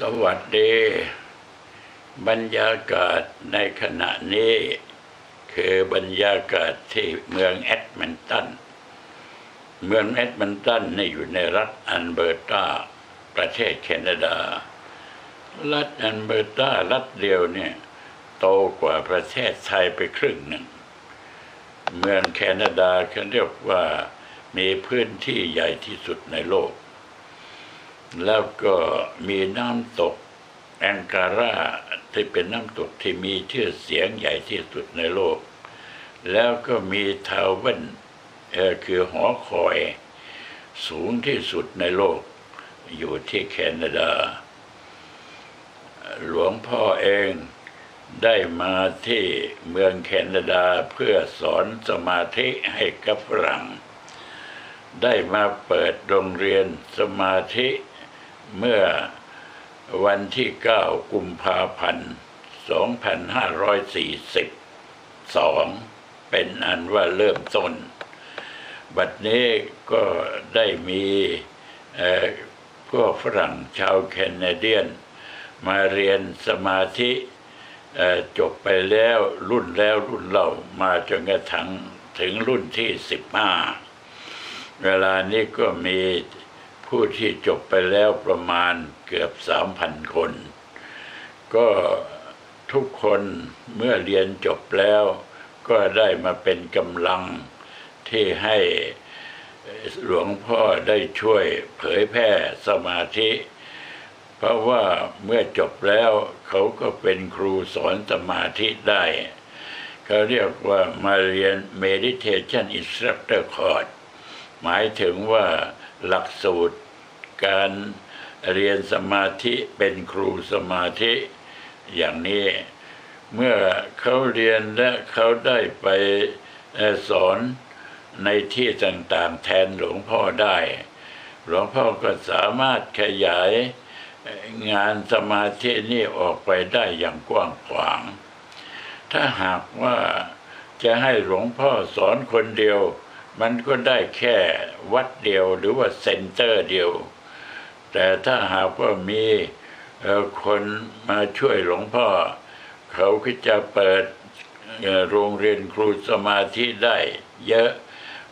สวัสดี บรรยากาศในขณะนี้ คือบรรยากาศที่เมืองแอดมินตัน เมืองแอดมินตันนี่อยู่ในรัฐอันเบอร์ตา ประเทศแคนาดา รัฐอันเบอร์ตา รัฐเดียวเนี่ยโตกว่าประเทศไทยไปครึ่งหนึ่ง เมืองแคนาดาเขาเรียกว่ามีพื้นที่ใหญ่ที่สุดในโลก แล้วก็มีน้ำตกแองการาที่เป็นน้ำตกที่มีชื่อเสียงใหญ่ที่สุดในโลก แล้วก็มีทาวเวนคือหอคอยสูงที่สุดในโลก อยู่ที่แคนาดา หลวงพ่อเองได้มาที่เมืองแคนาดาเพื่อสอนสมาธิให้กับฝรั่ง ได้มาเปิดโรงเรียนสมาธิ เมื่อวันที่ 9 กุมภาพันธ์ 2542 เป็นอันว่าเริ่มต้น บัดนี้ก็ได้มีพวกฝรั่งชาวแคนาเดียน มาเรียนสมาธิจบไปแล้วรุ่นแล้วรุ่นเล่ามาจนกระทั่งถึงรุ่นที่ 15 เวลานี้ก็มี ผู้ที่จบไปแล้วประมาณเกือบ3,000คน ก็ทุกคนเมื่อเรียนจบแล้ว ก็ได้มาเป็นกำลังที่ให้หลวงพ่อได้ช่วยเผยแพร่สมาธิ เพราะว่าเมื่อจบแล้วเขาก็เป็นครูสอนสมาธิได้ เขาเรียกว่ามาเรียน meditation instructor course หมายถึงว่าหลักสูตร การเรียนสมาธิเป็นครูสมาธิอย่างนี้เมื่อเขาเรียนและเขาได้ไปสอนในที่ต่างๆ แทนหลวงพ่อได้ หลวงพ่อก็สามารถขยายงานสมาธินี่ออกไปได้อย่างกว้างขวาง ถ้าหากว่าจะให้หลวงพ่อสอนคนเดียว มันก็ได้แค่วัดเดียวหรือว่าเซ็นเตอร์เดียว แต่ถ้าหากว่ามีคนมาช่วยหลวงพ่อ เขาก็จะเปิดโรงเรียนครูสมาธิได้เยอะ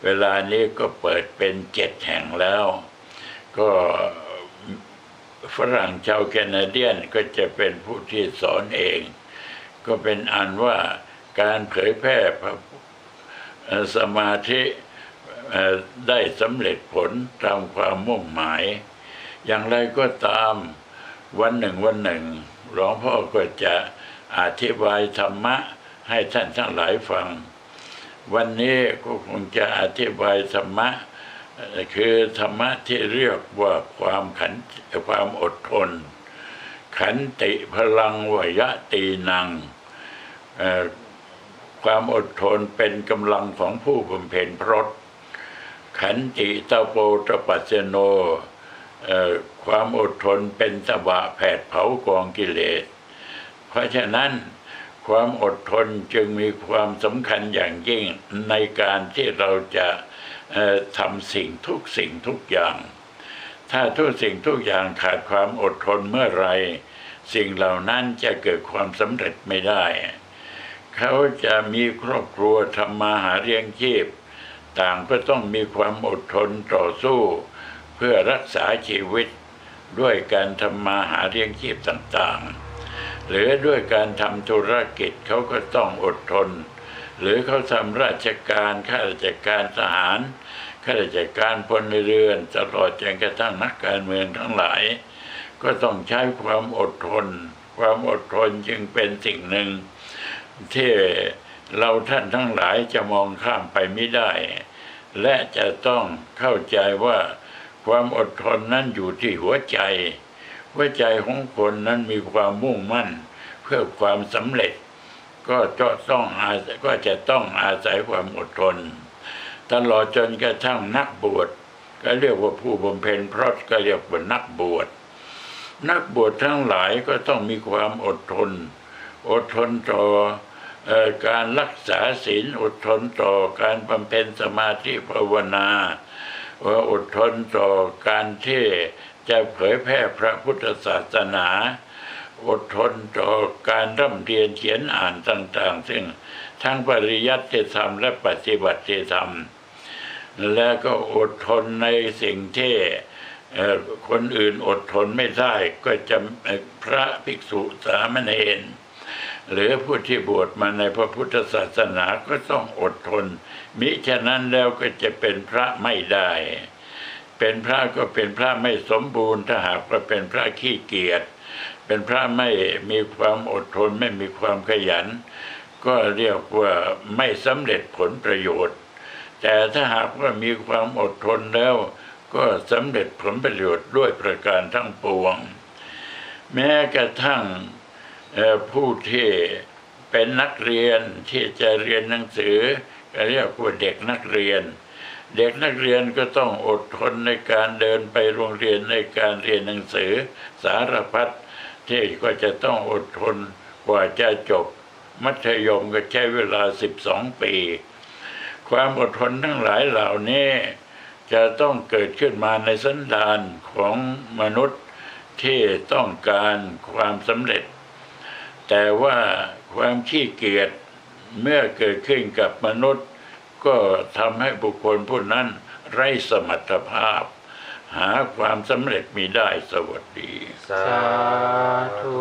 เวลานี้ก็เปิดเป็นเจ็ดแห่งแล้ว ก็ฝรั่งชาวแคนาเดียนก็จะเป็นผู้ที่สอนเอง ก็เป็นอันว่าการเผยแพร่สมาธิได้สำเร็จผลตามความมุ่งหมาย อย่างไรก็ตามวันหนึ่งวันหนึ่งหลวงพ่อก็จะอธิบายธรรมะให้ท่านทั้งหลายฟัง วันนี้ก็คงจะอธิบายธรรมะ คือธรรมะที่เรียกว่าความขันความอดทน ขันติพลังวยะตีนัง ความอดทนเป็นกำลังของผู้บำเพ็ญพรตขันติตโปตปัสสโน ความอดทนเป็นตบะแผดเผากองกิเลส เพราะฉะนั้นความอดทนจึงมีความสำคัญอย่างยิ่งในการที่เราจะทำสิ่งทุกสิ่งทุกอย่าง ถ้าทุกสิ่งทุกอย่างขาดความอดทนเมื่อไร สิ่งเหล่านั้นจะเกิดความสำเร็จไม่ได้ เขาจะมีครอบครัวทำมาหาเลี้ยงชีพ ต่างก็ต้องมีความอดทนต่อสู้ เพื่อรักษาชีวิตด้วยการทำมาหาเลี้ยงชีพต่างๆ หรือด้วยการทำธุรกิจเขาก็ต้องอดทน หรือเขาทำราชการข้าราชการทหารข้าราชการพลเรือนตลอดจนกระทั่งนักการเมืองทั้งหลาย ก็ต้องใช้ความอดทน ความอดทนจึงเป็นสิ่งหนึ่ง ที่เราท่านทั้งหลายจะมองข้ามไปไม่ได้ และจะต้องเข้าใจว่า ความอดทนนั้นอยู่ที่หัวใจ หัวใจของคนนั้นมีความมุ่งมั่น เพื่อความสำเร็จ ก็จะต้องอาก็จะต้องอาศัยความอดทน ตลอดจนกระทั่งนักบวชก็เรียกว่าผู้บำเพ็ญพรตก็เรียกว่านักบวช นักบวชทั้งหลายก็ต้องมีความอดทน อดทนต่ออการรักษาศีลอดทนต่อการบำเพ็ญสมาธิภาวนา ว่าอดทนต่อการที่จะเผยแพร่พระพุทธศาสนา อดทนต่อการร่ำเรียนเขียนอ่านต่างๆ ซึ่งทั้งปริยัติธรรมและปฏิบัติธรรม และก็อดทนในสิ่งที่คนอื่นอดทนไม่ได้ก็จะพระภิกษุสามเณร หรือผู้ที่บวชมาในพระพุทธศาสนาก็ต้องอดทน มิฉะนั้นแล้วก็จะเป็นพระไม่ได้ เป็นพระก็เป็นพระไม่สมบูรณ์ถ้าหากว่าเป็นพระขี้เกียจเป็นพระไม่มีความอดทนไม่มีความขยัน ก็เรียกว่าไม่สำเร็จผลประโยชน์ แต่ถ้าหากว่ามีความอดทนแล้ว ก็สำเร็จผลประโยชน์ด้วยประการทั้งปวง แม้กระทั่ง ผู้ที่เป็นนักเรียนที่จะเรียนหนังสือเรียกว่าเด็กนักเรียน เด็กนักเรียนก็ต้องอดทนในการเดินไปโรงเรียนในการเรียนหนังสือสารพัดที่ก็จะต้องอดทนกว่าจะจบ มัธยมก็ใช้เวลา 12 ปี ความอดทนทั้งหลายเหล่านี้จะต้องเกิดขึ้นมาในสันดานของมนุษย์ที่ต้องการความสำเร็จ แต่ว่าความขี้เกียจเมื่อเกิดขึ้นกับมนุษย์ ก็ทำให้บุคคลผู้นั้นไร้สมรรถภาพ หาความสำเร็จมีได้สวัสดี สาธุ